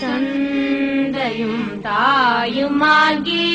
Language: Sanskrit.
चन्द्रयुं तायुमागे